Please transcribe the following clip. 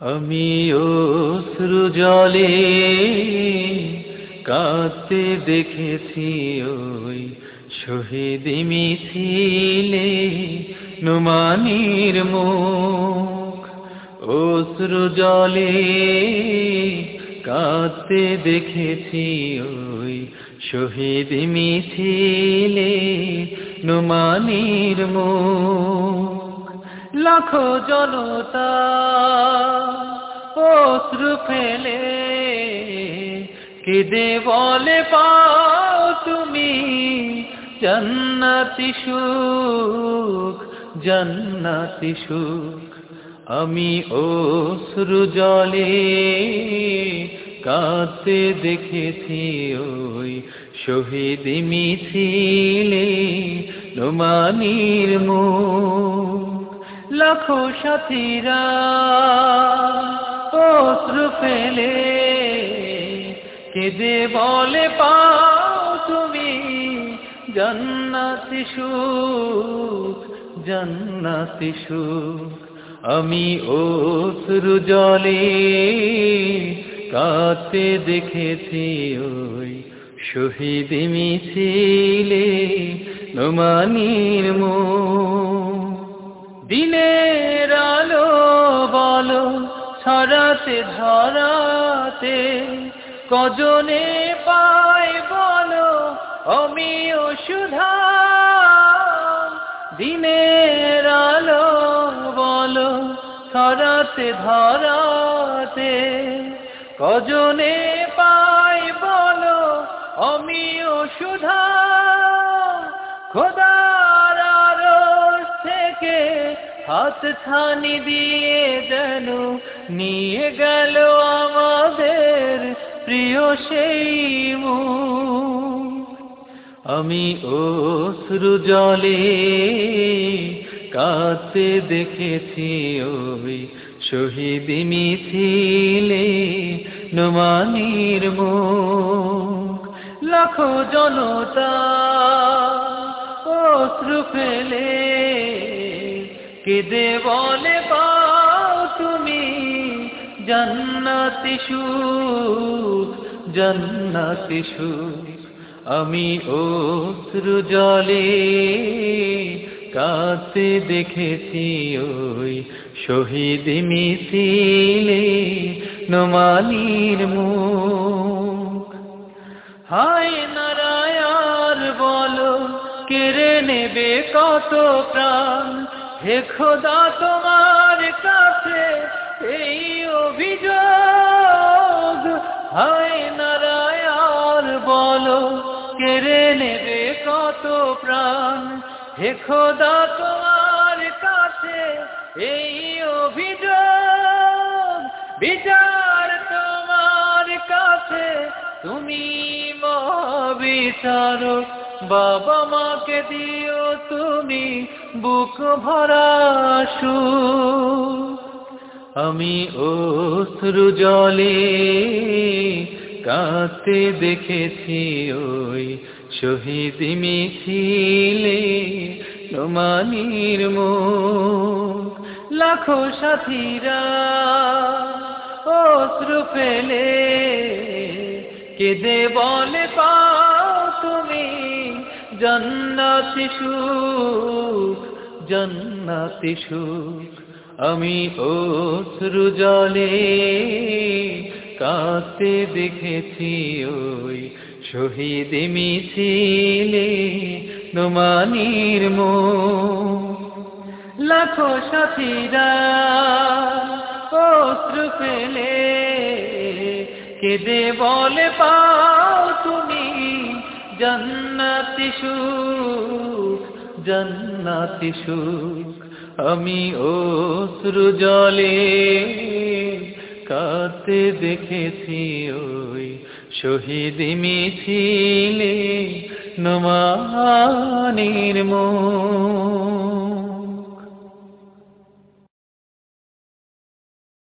আমি অশ্রু জলে কাঁদতে দেখেছি ওই শহীদ মিছিলে নুমানির মুখ। অশ্রু জলে কাঁদতে দেখেছি ওই শহীদ মিছিলে নুমানির মুখ। লাখো জনতা অশ্রু ফেলে। কেঁদে বলে, পাও তুমি জান্নাতি সুখ জান্নাতি সুখ। আমি অশ্রু জলে কাঁদতে দেখেছি ওই শহীদ মিছিলে নোমানির মুখ লাখো সাথীরা অশ্রু ফেলে কেঁদে বলে পাও তুমি জান্নাতি সুখ জান্নাতি সুখ। আমি অশ্রু জলে কাতে দেখেছি ওই শহীদ মিছিলে নোমানির মুখ দিনের আলো বলো, ছড়াতে ধরাতে কজনে পাই বলো অমিও সুধা। দিনের আলো বলো, ছড়াতে ধরাতে কজনে পাই বলো অমিও সুধা। হাত ছানি দিয়ে যেন নিয়ে গেল আমাদের প্রিয় সেই আমি অশ্রু জলে কাতে দেখেছি ওই শহীদ মিছিলে নোমানির মুখ। লাখো জনতা অশ্রু ফেলে কেঁদে বলে, পাও তুমি জান্নাতি সুখ জান্নাতি সুখ। আমি অশ্রু জলে কাতে দেখেছি ওই শহীদ মিছিলে নোমানির মুখ। হায় নারায়ণ, বলো, কেড়ে নেবে কত প্রাণ? হে খোদা তোমার কাছে এই অভিযোগ হায় নারায়ণ, বলো কেড়ে নেবে কত প্রাণ? হে খোদা তোমার কাছে এই অভিযোগ, বিচার তোমার কাছে, তুমি মহাবিচারক, বাবা মাকে দিও তুমি। বুক ভরা আমি অশ্রু জলে কাঁদতে দেখেছি ওই শহীদ মিছিলে নোমানির মুখ। লাখো সাথীরা অশ্রু ফেলে কেঁদে বলে তুমি জান্নাতি সুখ জান্নাতি সুখ। আমি অশ্রু জলে কাঁদতে দেখেছি ওই শহীদ মিছিলে নোমানির মুখ। লাখো সাথীরা অশ্রু ফেলে কেঁদে বলে, পাও তুমি জান্নাতি সুখ জন্নাতি সুখ। আমি অশ্রু জলে কাতে দেখেছি ওই শহীদ মিছিলে নমানির মো